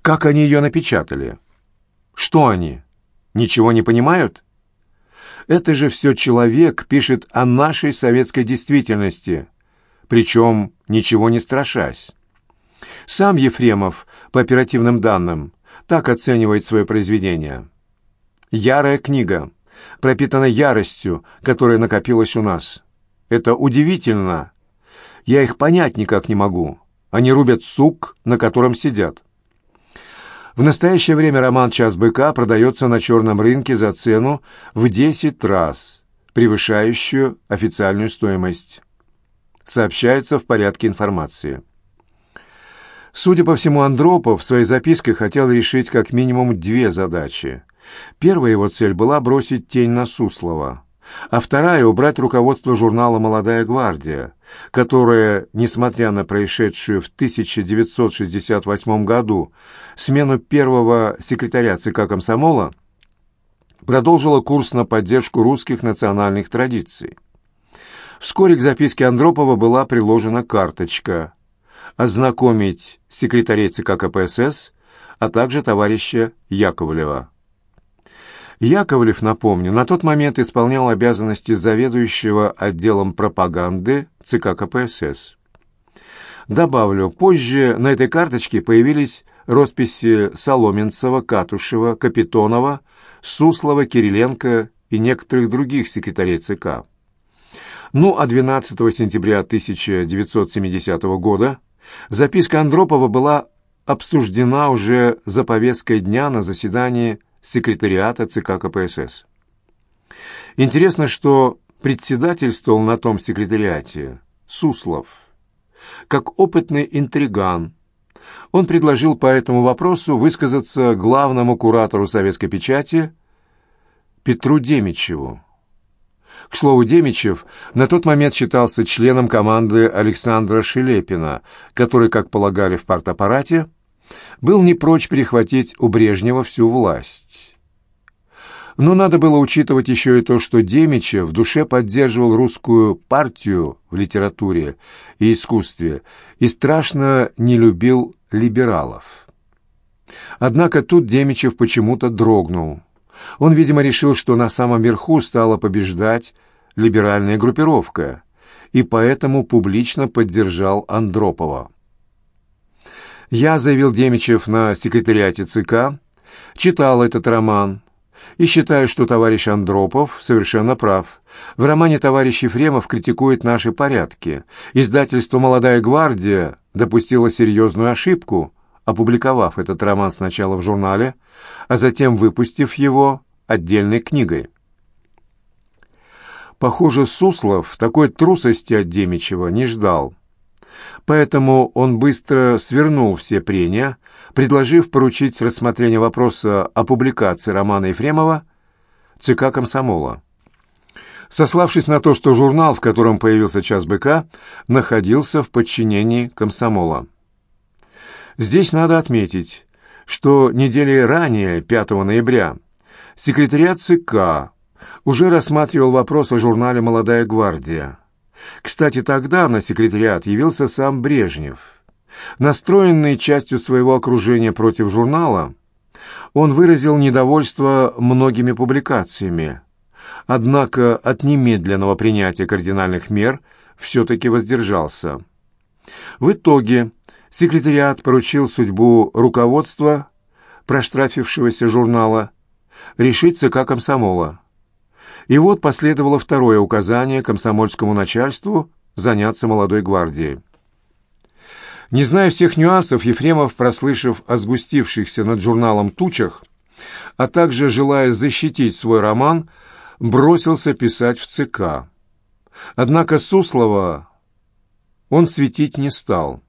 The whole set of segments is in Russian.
Как они ее напечатали? Что они? Ничего не понимают? Это же все человек пишет о нашей советской действительности, причем ничего не страшась. Сам Ефремов, по оперативным данным, так оценивает свое произведение. Ярая книга, пропитана яростью, которая накопилась у нас. Это удивительно. Я их понять никак не могу. Они рубят сук, на котором сидят. В настоящее время роман «Час быка» продается на черном рынке за цену в 10 раз, превышающую официальную стоимость. Сообщается в порядке информации. Судя по всему, Андропов в своей записке хотел решить как минимум две задачи. Первая его цель была бросить тень на Суслова, а вторая — убрать руководство журнала «Молодая гвардия», которое, несмотря на происшедшую в 1968 году смену первого секретаря ЦК комсомола, продолжило курс на поддержку русских национальных традиций. Вскоре к записке Андропова была приложена карточка «Ознакомить секретарей ЦК КПСС, а также товарища Яковлева». Яковлев, напомню, на тот момент исполнял обязанности заведующего отделом пропаганды ЦК КПСС. Добавлю, позже на этой карточке появились росписи Соломенцева, Катушева, Капитонова, Суслова, Кириленко и некоторых других секретарей ЦК. Ну, а 12 сентября 1970 года записка Андропова была обсуждена уже за повесткой дня на заседании секретариата ЦК КПСС. Интересно, что председательствовал на том секретариате Суслов. Как опытный интриган, он предложил по этому вопросу высказаться главному куратору советской печати Петру Демичеву. К слову, Демичев на тот момент считался членом команды Александра Шелепина, который, как полагали в партаппарате, был не прочь перехватить у Брежнева всю власть. Но надо было учитывать еще и то, что Демичев в душе поддерживал русскую партию в литературе и искусстве и страшно не любил либералов. Однако тут Демичев почему-то дрогнул. Он, видимо, решил, что на самом верху стала побеждать либеральная группировка, и поэтому публично поддержал Андропова. Я, заявил Демичев на секретариате ЦК, читал этот роман и считаю, что товарищ Андропов совершенно прав. В романе товарищ Ефремов критикует наши порядки. Издательство «Молодая гвардия» допустило серьезную ошибку, опубликовав этот роман сначала в журнале, а затем выпустив его отдельной книгой. Похоже, Суслов такой трусости от Демичева не ждал. Поэтому он быстро свернул все прения, предложив поручить рассмотрение вопроса о публикации романа Ефремова ЦК комсомола. Сославшись на то, что журнал, в котором появился «Час быка», находился в подчинении комсомола. Здесь надо отметить, что недели ранее, 5 ноября, секретариат ЦК уже рассматривал вопрос о журнале «Молодая гвардия», кстати, тогда на секретариат явился сам Брежнев. Настроенный частью своего окружения против журнала, он выразил недовольство многими публикациями, однако от немедленного принятия кардинальных мер все-таки воздержался. В итоге секретариат поручил судьбу руководства проштрафившегося журнала решить ЦК комсомола. И вот последовало второе указание комсомольскому начальству заняться молодой гвардией. Не зная всех нюансов, Ефремов, прослышав о сгустившихся над журналом тучах, а также желая защитить свой роман, бросился писать в ЦК. Однако Суслова он светить не стал.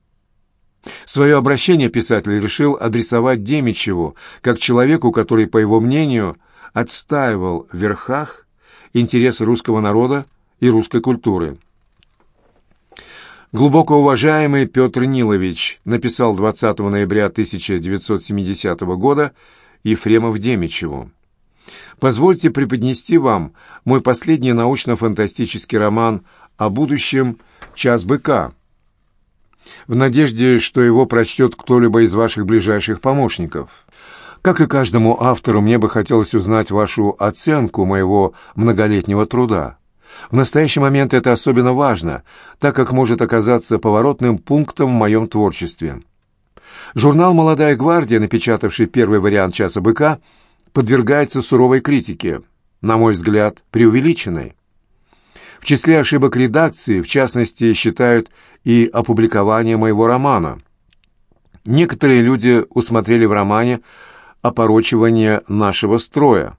Свое обращение писатель решил адресовать Демичеву, как человеку, который, по его мнению, отстаивал в верхах интересы русского народа и русской культуры. Глубоко уважаемый Петр Нилович написал 20 ноября 1970 года Ефремов Демичеву. Позвольте преподнести вам мой последний научно-фантастический роман о будущем «Час быка». в надежде, что его прочтет кто-либо из ваших ближайших помощников. Как и каждому автору, мне бы хотелось узнать вашу оценку моего многолетнего труда. В настоящий момент это особенно важно, так как может оказаться поворотным пунктом в моем творчестве. Журнал «Молодая гвардия», напечатавший первый вариант «Часа быка», подвергается суровой критике, на мой взгляд, преувеличенной. В числе ошибок редакции, в частности, считают и опубликование моего романа. Некоторые люди усмотрели в романе опорочивание нашего строя.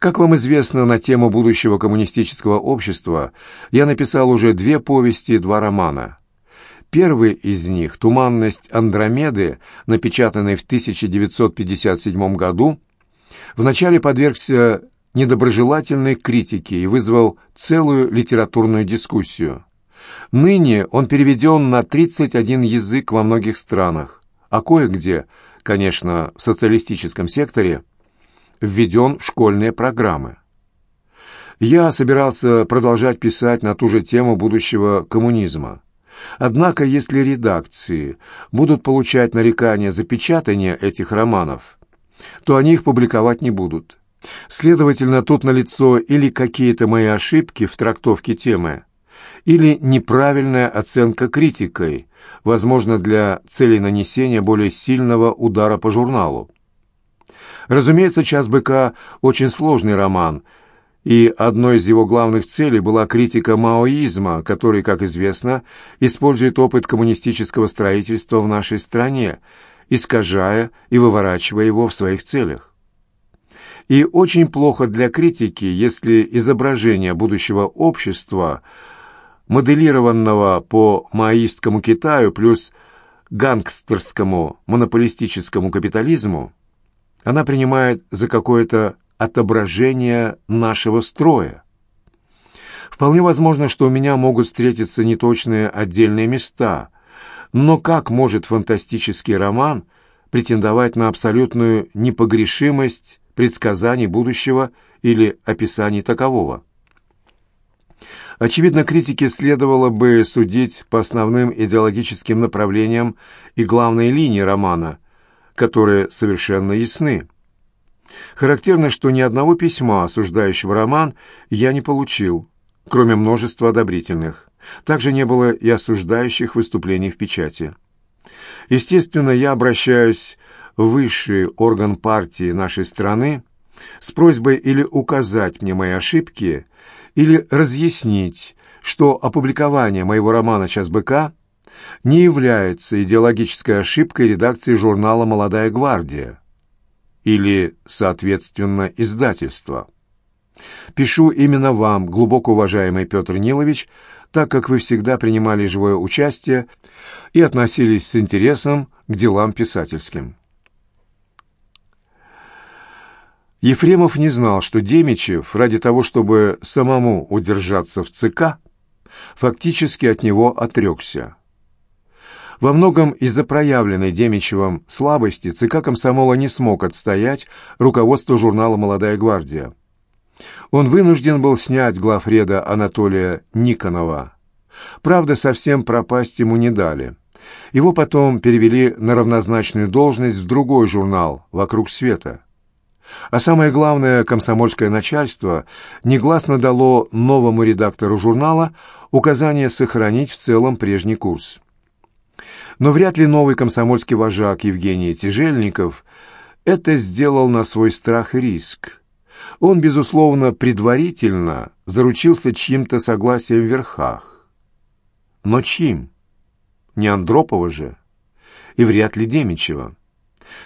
Как вам известно, на тему будущего коммунистического общества я написал уже две повести и два романа. Первый из них «Туманность Андромеды», напечатанный в 1957 году, вначале подвергся недоброжелательной критике и вызвал целую литературную дискуссию. Ныне он переведен на 31 язык во многих странах, а кое-где, конечно, в социалистическом секторе, введен в школьные программы. Я собирался продолжать писать на ту же тему будущего коммунизма. Однако, если редакции будут получать нарекания за печатание этих романов, то они их публиковать не будут. Следовательно, тут налицо или какие-то мои ошибки в трактовке темы, или неправильная оценка критикой, возможно, для целей нанесения более сильного удара по журналу. Разумеется, «Час быка» — очень сложный роман, и одной из его главных целей была критика маоизма, который, как известно, использует опыт коммунистического строительства в нашей стране, искажая и выворачивая его в своих целях. И очень плохо для критики, если изображение будущего общества, моделированного по маоистскому Китаю плюс гангстерскому монополистическому капитализму, она принимает за какое-то отображение нашего строя. Вполне возможно, что у меня могут встретиться неточные отдельные места, но как может фантастический роман претендовать на абсолютную непогрешимость предсказаний будущего или описаний такового. Очевидно, критике следовало бы судить по основным идеологическим направлениям и главной линии романа, которые совершенно ясны. Характерно, что ни одного письма, осуждающего роман, я не получил, кроме множества одобрительных. Также не было и осуждающих выступлений в печати. Естественно, я обращаюсь высший орган партии нашей страны с просьбой или указать мне мои ошибки, или разъяснить, что опубликование моего романа «Час быка» не является идеологической ошибкой редакции журнала «Молодая гвардия» или, соответственно, издательства. Пишу именно вам, глубоко уважаемый Петр Нилович, так как вы всегда принимали живое участие и относились с интересом к делам писательским. Ефремов не знал, что Демичев, ради того, чтобы самому удержаться в ЦК, фактически от него отрекся. Во многом из-за проявленной Демичевым слабости ЦК комсомола не смог отстоять руководство журнала «Молодая гвардия». Он вынужден был снять главреда Анатолия Никонова. Правда, совсем пропасть ему не дали. Его потом перевели на равнозначную должность в другой журнал «Вокруг света». А самое главное, комсомольское начальство негласно дало новому редактору журнала указание сохранить в целом прежний курс. Но вряд ли новый комсомольский вожак Евгений Тяжельников это сделал на свой страх и риск. Он, безусловно, предварительно заручился чьим-то согласием в верхах. Но чьим? Не Андропова же. И вряд ли Демичева.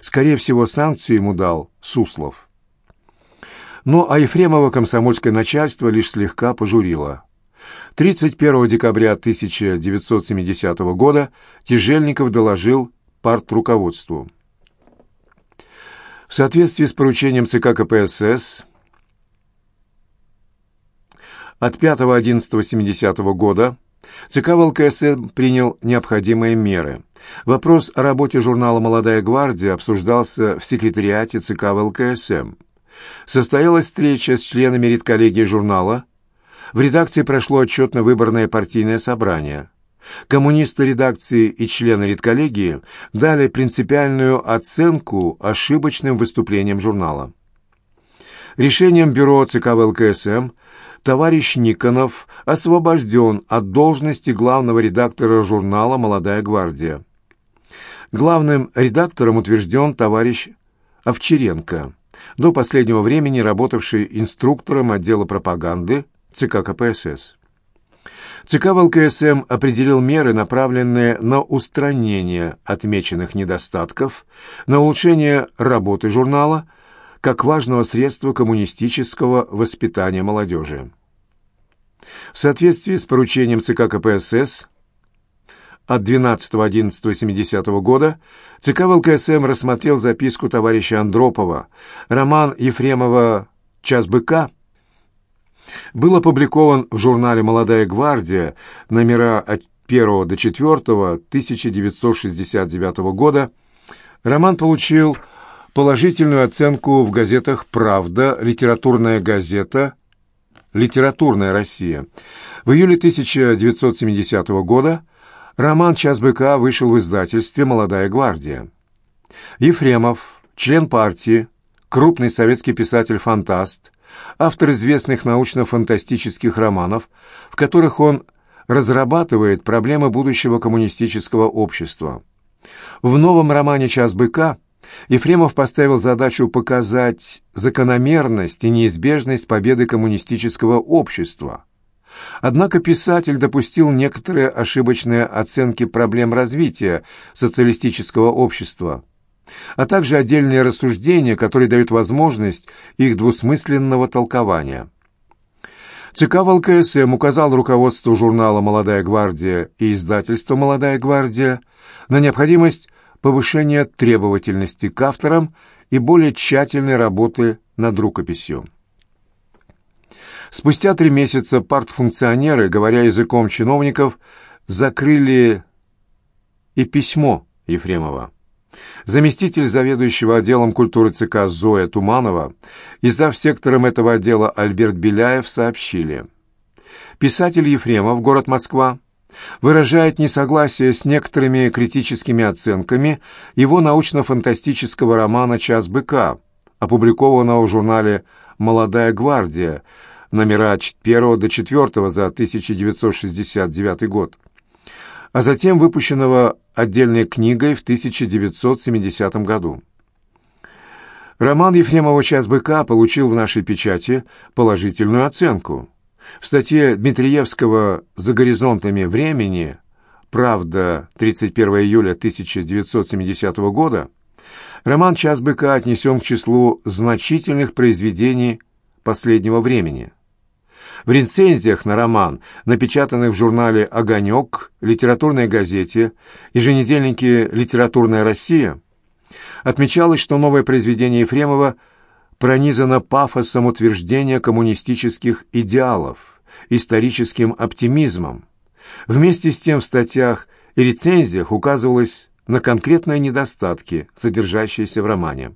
Скорее всего, санкцию ему дал Суслов. Но а Ефремова комсомольское начальство лишь слегка пожурило. 31 декабря 1970 года Тяжельников доложил партруководству. В соответствии с поручением ЦК КПСС от 5.11.70 года ЦК ВЛКСМ принял необходимые меры. Вопрос о работе журнала «Молодая гвардия» обсуждался в секретариате ЦК ВЛКСМ. Состоялась встреча с членами редколлегии журнала. В редакции прошло отчетно-выборное партийное собрание. коммунисты редакции и члены редколлегии дали принципиальную оценку ошибочным выступлениям журнала. Решением бюро ЦК ВЛКСМ товарищ Никонов освобожден от должности главного редактора журнала «Молодая гвардия». Главным редактором утвержден товарищ Овчаренко, до последнего времени работавший инструктором отдела пропаганды ЦК КПСС. ЦК ВЛКСМ определил меры, направленные на устранение отмеченных недостатков, на улучшение работы журнала как важного средства коммунистического воспитания молодежи. В соответствии с поручением ЦК КПСС от 12.11.70 года ЦК ВЛКСМ рассмотрел записку товарища Андропова, роман Ефремова «Час быка» был опубликован в журнале «Молодая гвардия» номера от 1 до 4 1969 года. Роман получил положительную оценку в газетах «Правда», «Литературная газета», «Литературная Россия». В июле 1970 года роман «Час быка» вышел в издательстве «Молодая гвардия». Ефремов, член партии, крупный советский писатель-фантаст, автор известных научно-фантастических романов, в которых он разрабатывает проблемы будущего коммунистического общества. В новом романе «Час быка» Ефремов поставил задачу показать закономерность и неизбежность победы коммунистического общества. Однако писатель допустил некоторые ошибочные оценки проблем развития социалистического общества – а также отдельные рассуждения, которые дают возможность их двусмысленного толкования. ЦК ВЛКСМ указал руководству журнала «Молодая гвардия» и издательства «Молодая гвардия» на необходимость повышения требовательности к авторам и более тщательной работы над рукописью. Спустя три месяца партфункционеры, говоря языком чиновников, закрыли и письмо Ефремова. Заместитель заведующего отделом культуры ЦК Зоя Туманова и сектором этого отдела Альберт Беляев сообщили. Писатель Ефремов, город Москва, выражает несогласие с некоторыми критическими оценками его научно-фантастического романа «Час быка», опубликованного в журнале «Молодая гвардия», номера от 1 до 4 за 1969 год а затем выпущенного отдельной книгой в 1970 году. Роман Ефремова «Час быка» получил в нашей печати положительную оценку. В статье Дмитриевского «За горизонтами времени» «Правда. 31 июля 1970 года» роман «Час быка» отнесен к числу значительных произведений последнего времени. В рецензиях на роман, напечатанных в журнале «Огонек», литературной газете, еженедельнике «Литературная Россия», отмечалось, что новое произведение Ефремова пронизано пафосом утверждения коммунистических идеалов, историческим оптимизмом. Вместе с тем в статьях и рецензиях указывалось на конкретные недостатки, содержащиеся в романе.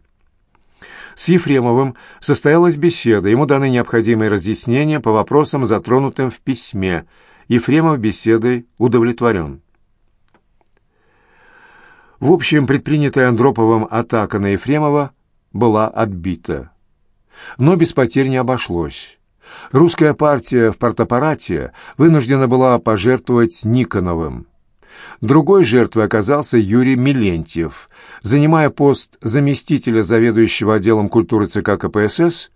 С Ефремовым состоялась беседа, ему даны необходимые разъяснения по вопросам, затронутым в письме. Ефремов беседой удовлетворен. В общем, предпринятая Андроповым атака на Ефремова была отбита. Но без потерь не обошлось. Русская партия в партаппарате вынуждена была пожертвовать Никоновым. Другой жертвой оказался Юрий Милентьев. Занимая пост заместителя заведующего отделом культуры ЦК КПСС,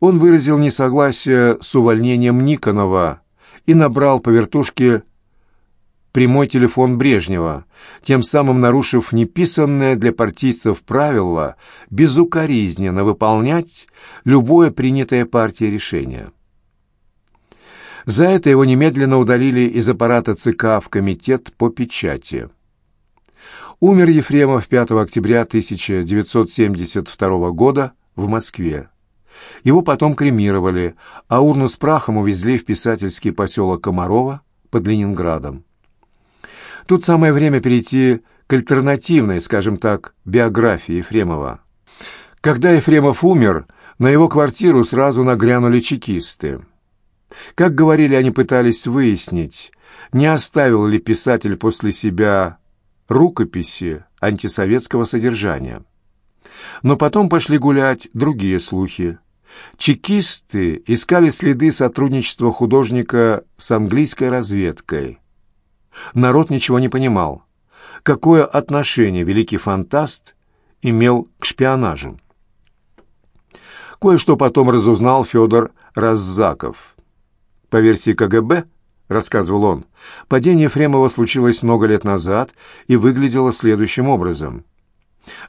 он выразил несогласие с увольнением Никонова и набрал по вертушке прямой телефон Брежнева, тем самым нарушив неписанное для партийцев правило безукоризненно выполнять любое принятое партией решение. За это его немедленно удалили из аппарата ЦК в комитет по печати. Умер Ефремов 5 октября 1972 года в Москве. Его потом кремировали, а урну с прахом увезли в писательский поселок Комарова под Ленинградом. Тут самое время перейти к альтернативной, скажем так, биографии Ефремова. Когда Ефремов умер, на его квартиру сразу нагрянули чекисты. Как говорили, они пытались выяснить, не оставил ли писатель после себя рукописи антисоветского содержания. Но потом пошли гулять другие слухи. Чекисты искали следы сотрудничества художника с английской разведкой. Народ ничего не понимал. Какое отношение великий фантаст имел к шпионажу? Кое-что потом разузнал Федор Раззаков. По версии КГБ, рассказывал он, падение Ефремова случилось много лет назад и выглядело следующим образом.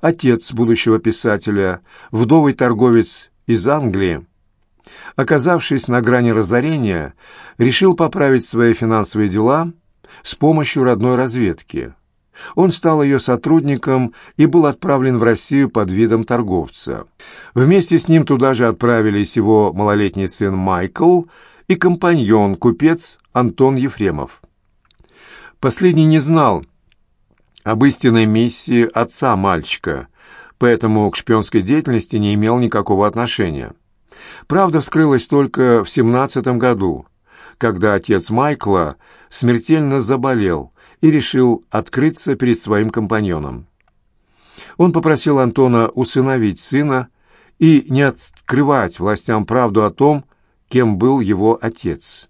Отец будущего писателя, вдовый торговец из Англии, оказавшись на грани разорения, решил поправить свои финансовые дела с помощью родной разведки. Он стал ее сотрудником и был отправлен в Россию под видом торговца. Вместе с ним туда же отправились его малолетний сын Майкл и компаньон, купец Антон Ефремов. Последний не знал об истинной миссии отца мальчика, поэтому к шпионской деятельности не имел никакого отношения. Правда вскрылась только в семнадцатом году, когда отец Майкла смертельно заболел и решил открыться перед своим компаньоном. Он попросил Антона усыновить сына и не открывать властям правду о том, кем был его отец.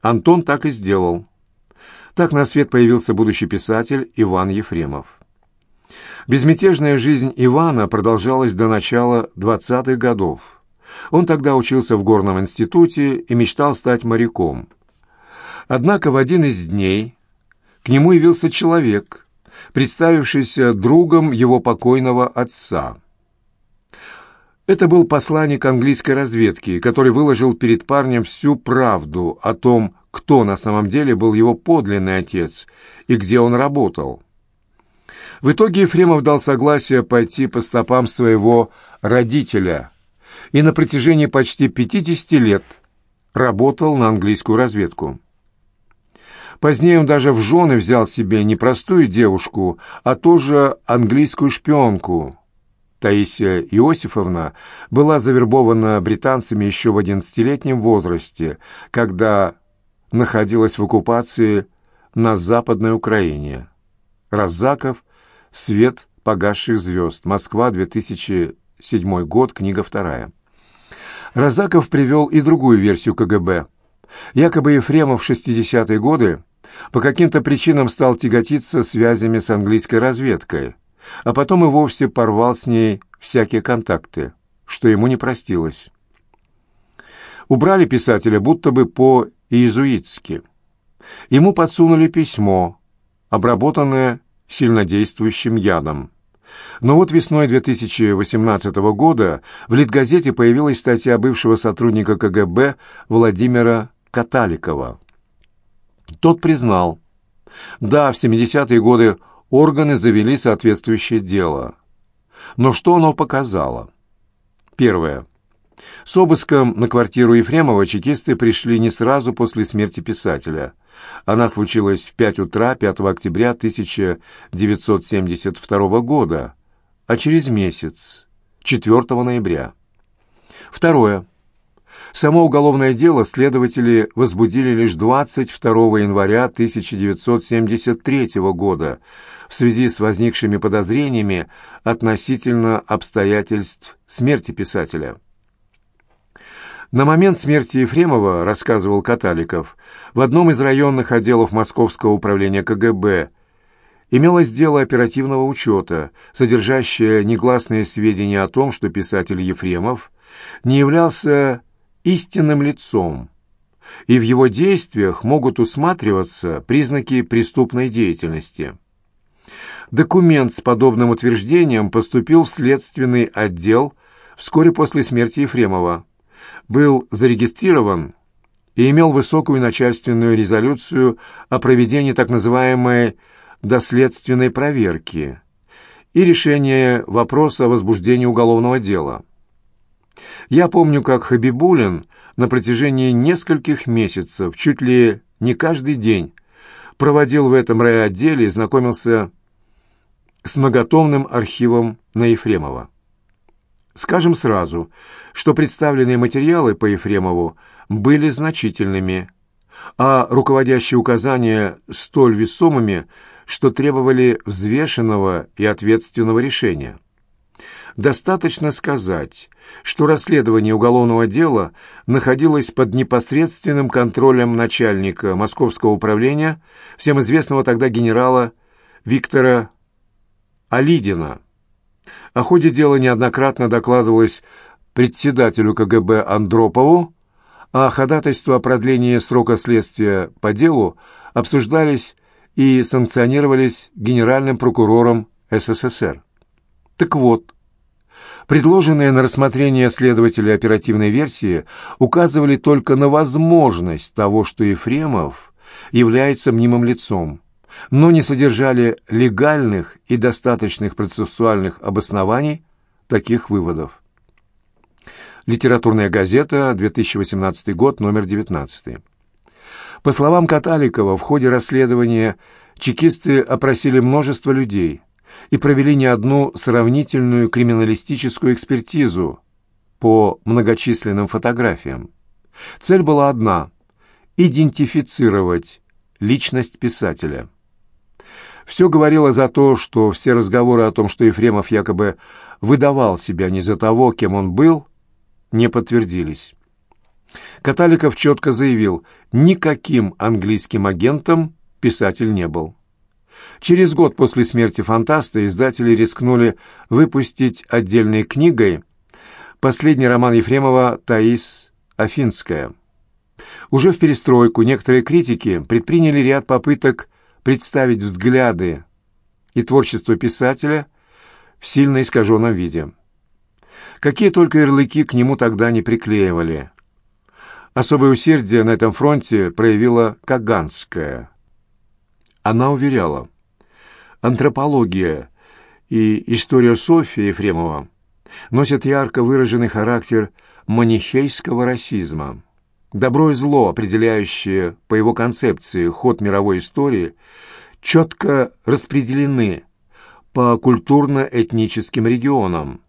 Антон так и сделал. Так на свет появился будущий писатель Иван Ефремов. Безмятежная жизнь Ивана продолжалась до начала 20-х годов. Он тогда учился в горном институте и мечтал стать моряком. Однако в один из дней к нему явился человек, представившийся другом его покойного отца. Это был посланник английской разведки, который выложил перед парнем всю правду о том, кто на самом деле был его подлинный отец и где он работал. В итоге Ефремов дал согласие пойти по стопам своего родителя и на протяжении почти 50 лет работал на английскую разведку. Позднее он даже в жены взял себе не простую девушку, а тоже английскую шпионку. Таисия Иосифовна была завербована британцами еще в одиннадцатилетнем возрасте, когда находилась в оккупации на Западной Украине. Раззаков «Свет погасших звезд. Москва, 2007 год. Книга вторая». Разаков привел и другую версию КГБ. Якобы Ефремов в 60-е годы по каким-то причинам стал тяготиться связями с английской разведкой, а потом и вовсе порвал с ней всякие контакты, что ему не простилось. Убрали писателя будто бы по-иезуитски. Ему подсунули письмо, обработанное сильнодействующим ядом. Но вот весной 2018 года в Литгазете появилась статья бывшего сотрудника КГБ Владимира Каталикова. Тот признал, да, в 70-е годы органы завели соответствующее дело. Но что оно показало? Первое. С обыском на квартиру Ефремова чекисты пришли не сразу после смерти писателя. Она случилась в 5 утра 5 октября 1972 года, а через месяц, 4 ноября. Второе. Само уголовное дело следователи возбудили лишь 22 января 1973 года в связи с возникшими подозрениями относительно обстоятельств смерти писателя. На момент смерти Ефремова, рассказывал Каталиков, в одном из районных отделов Московского управления КГБ имелось дело оперативного учета, содержащее негласные сведения о том, что писатель Ефремов не являлся истинным лицом, и в его действиях могут усматриваться признаки преступной деятельности. Документ с подобным утверждением поступил в следственный отдел вскоре после смерти Ефремова, был зарегистрирован и имел высокую начальственную резолюцию о проведении так называемой доследственной проверки и решение вопроса о возбуждении уголовного дела. Я помню, как Хабибулин на протяжении нескольких месяцев, чуть ли не каждый день, проводил в этом райотделе и знакомился с многотомным архивом на Ефремова. Скажем сразу, что представленные материалы по Ефремову были значительными, а руководящие указания столь весомыми, что требовали взвешенного и ответственного решения. Достаточно сказать, что расследование уголовного дела находилось под непосредственным контролем начальника Московского управления, всем известного тогда генерала Виктора Алидина. О ходе дела неоднократно докладывалось председателю КГБ Андропову, а ходатайства о продлении срока следствия по делу обсуждались и санкционировались генеральным прокурором СССР. Так вот, предложенные на рассмотрение следователя оперативной версии указывали только на возможность того, что Ефремов является мнимым лицом, но не содержали легальных и достаточных процессуальных обоснований таких выводов. Литературная газета, 2018 год, номер 19. По словам Каталикова, в ходе расследования чекисты опросили множество людей и провели не одну сравнительную криминалистическую экспертизу по многочисленным фотографиям. Цель была одна – идентифицировать личность писателя. Все говорило за то, что все разговоры о том, что Ефремов якобы выдавал себя не за того, кем он был – не подтвердились. Каталиков четко заявил, никаким английским агентом писатель не был. Через год после смерти фантаста издатели рискнули выпустить отдельной книгой последний роман Ефремова «Таис Афинская». Уже в перестройку некоторые критики предприняли ряд попыток представить взгляды и творчество писателя в сильно искаженном виде. Какие только ярлыки к нему тогда не приклеивали. Особое усердие на этом фронте проявила Каганская. Она уверяла, антропология и история Софии Ефремова носят ярко выраженный характер манихейского расизма. Добро и зло, определяющие по его концепции ход мировой истории, четко распределены по культурно-этническим регионам.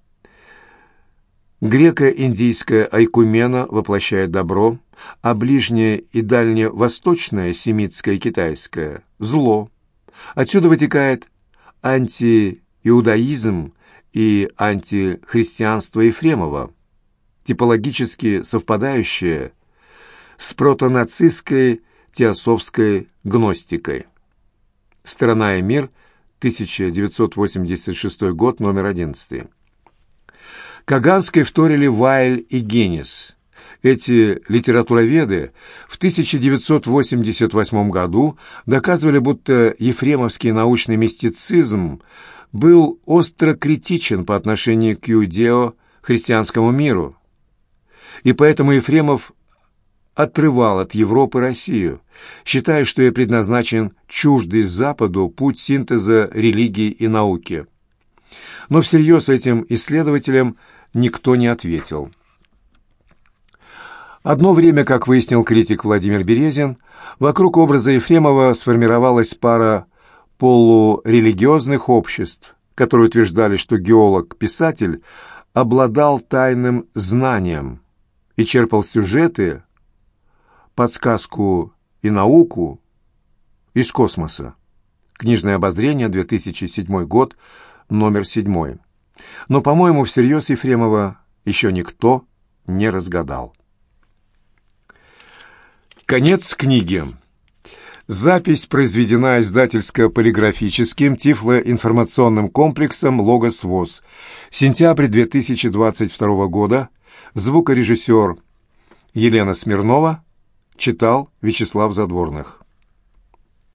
Греко-индийская айкумена воплощает добро, а ближнее и дальневосточное, семитское и китайское – зло. Отсюда вытекает антииудаизм и антихристианство Ефремова, типологически совпадающее с протонацистской теософской гностикой. «Страна и мир», 1986 год, номер 11. Каганской вторили Вайль и Генис. Эти литературоведы в 1988 году доказывали, будто ефремовский научный мистицизм был остро критичен по отношению к иудео-христианскому миру. И поэтому Ефремов отрывал от Европы Россию, считая, что ей предназначен чуждый Западу путь синтеза религии и науки. Но всерьез этим исследователям – никто не ответил. Одно время, как выяснил критик Владимир Березин, вокруг образа Ефремова сформировалась пара полурелигиозных обществ, которые утверждали, что геолог-писатель обладал тайным знанием и черпал сюжеты, подсказку и науку из космоса. Книжное обозрение, 2007 год, номер 7. Но, по-моему, всерьез Ефремова еще никто не разгадал. Конец книги. Запись произведена издательско-полиграфическим тифлоинформационным комплексом «Логос ВОЗ». Сентябрь 2022 года. Звукорежиссер Елена Смирнова. Читал Вячеслав Задворных.